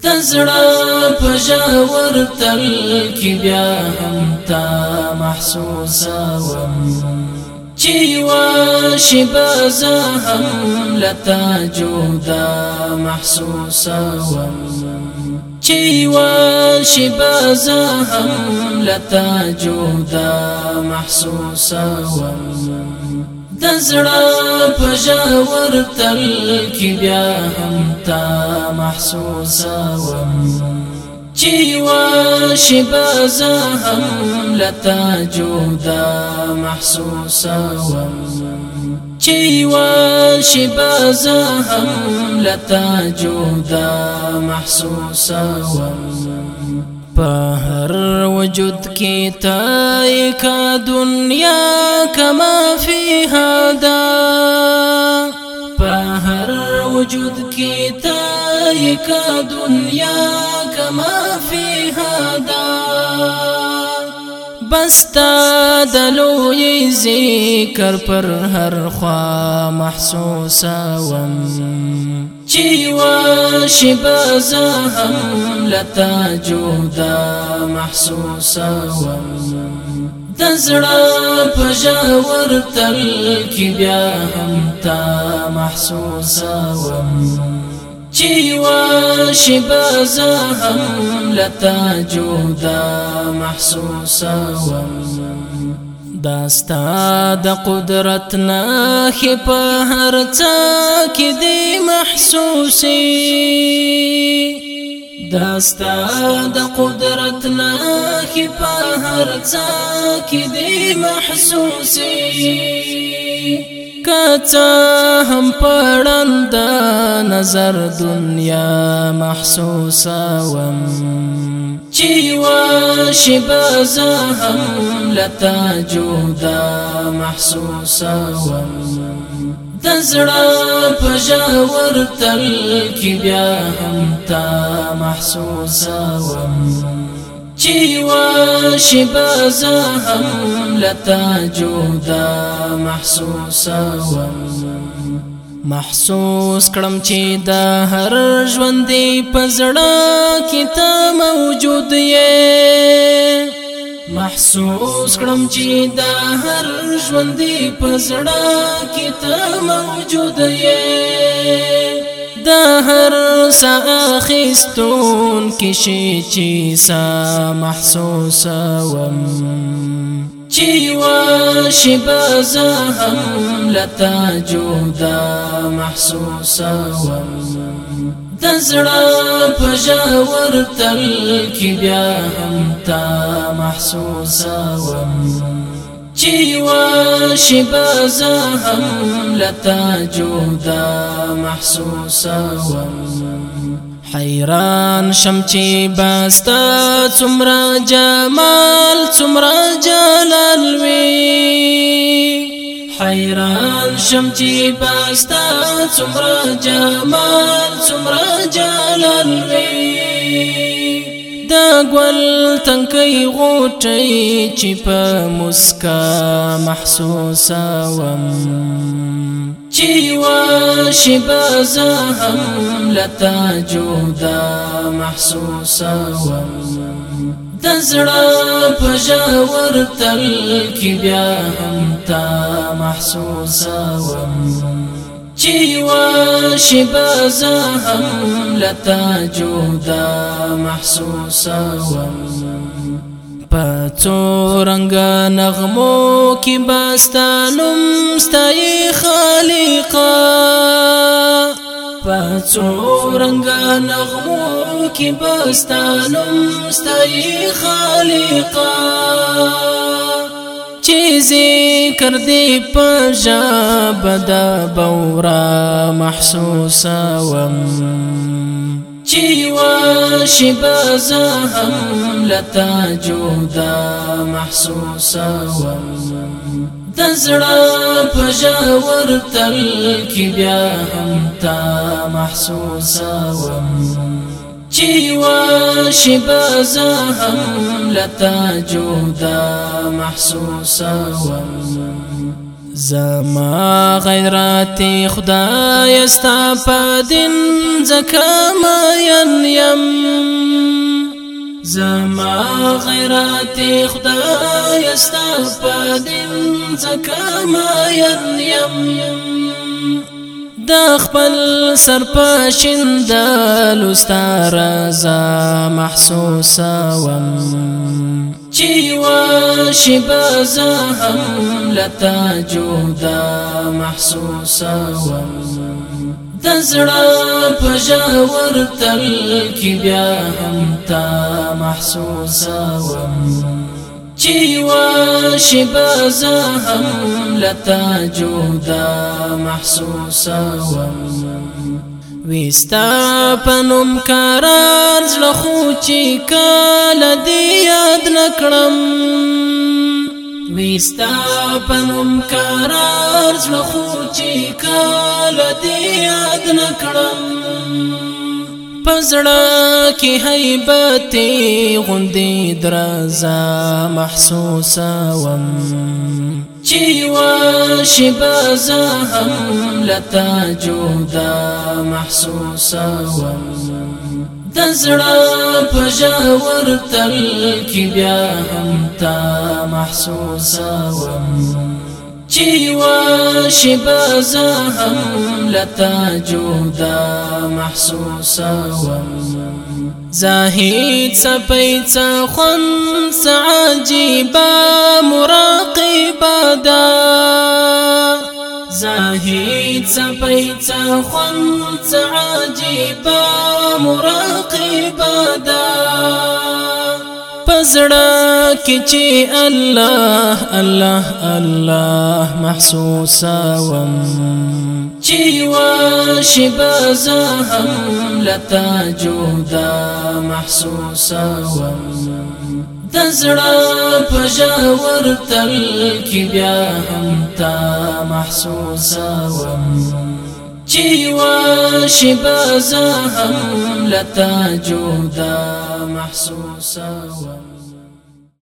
د زړه په ژور تل کې بیا هم تا محسوسه وم چې واشي باز هم لتا جودا محسوسه وم چې واشي باز هم لتا جودا محسوسه وم دزړه په ژور تل کې بیا هم تا محسوسه وم چې وا شبا زه هم لتا جودا محسوسه وم چې وا شبا زه هم لتا جودا محسوسه وم پہر وجود کی تائی کا دنیا کما فی حدا پہر وجود کی تائی کا دنیا کما فی حدا بستا دلوی ذکر پر هر خوا محسوسا وم چې واشي بازا هم لتا جودا محسوسا وم دزړه په جاور تل کې بیا هم تا محسوسا وم چې واشي بازا هم لتا جودا محسوسا وم داستا د قدرت نه په هر څا کې دی محسوسي داستا د قدرت نه په هر څا کې دی محسوسي کڅا هم پړند نظر دنیا محسوسه وم چې وا شبا زه هم لتا جودا محسوسه وم د زړه په ژور تل کې بیا هم تا محسوسه وم چې وا شبا زه هم لتا جودا محسوسه وم محسوس کړم چې د هر ژوندې پزړه کې تا موجود یې محسوس کړم چې دا هر ژوندې پزړه کې ته موجود یې دا هر ساخستون کې شي چې سا محسوس وم چې وا شي بزهم لتا جودا محسوس وم دزړه په ژور تل کې بیا هم تا محسوسا وم چې واشي بازه هم لتا جودا محسوسا وم حیران شم چې باستا څومره جمال څومره جلال وی حیران شم چې پاستا څومره جمال څومره جلال وی دا ګل تنکی غوټي چې په مسکا محسوسا وم چې واشي بازا هم لتا جودا محسوسا وم دزړه په ژور تل کې بیا هم تا محسوسه وم چې وا شبا هم لتا جودا محسوسه وم پڅو رنگ نغمو کې باستانم ستای خالقا څو رنگ نغمو کې بستانم ستای خالقا چې ذکر دې پژا بدا بورا محسوسا وم چې وا شي باز هم لتا جودا محسوسا وم دزړه پژاور تل کی بیا هم تا محسوسا وم چې وا شي باز هم لتا جودا محسوسا وم زما غیرت خدای ستا په دین زکه ماین یم زما غیرت خدای ستا په دین زکه ماین یم د خپل سر په شندل ستا رضا محسوسه وم چې وا شي بازا هم لتا جودا محسوسا وم دزړه په جاور تل کې بیا هم تا محسوسا وم چې وا شي بازا هم لتا جودا محسوسا وم وستا پنوم کاران زړه خو چې کله دې یاد نکړم وستا پنوم کاران زړه خو چې کله دې یاد نکړم پزړه کې هیبت غوندې درزا محسوسه وم چې وا شبا زهم لتا جودا محسوسا وم دزړه پژاور تل کی بیا هم تا محسوسا وم چې وا شبا زهم لتا جودا محسوسا وم زاهد سپی څه خوند څه عجیبه مراقبه ده زاهد سپی څه خوند څه عجیبه مراقبه ده پزړه کې چې الله الله الله محسوسا وم چې واشي بازا هم لتا جودا محسوسا وم دزړه پژاور تل کې بیا هم تا محسوسا وم چې واشي بازا هم لتا جودا محسوسا وم